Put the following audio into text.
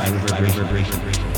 by vibration.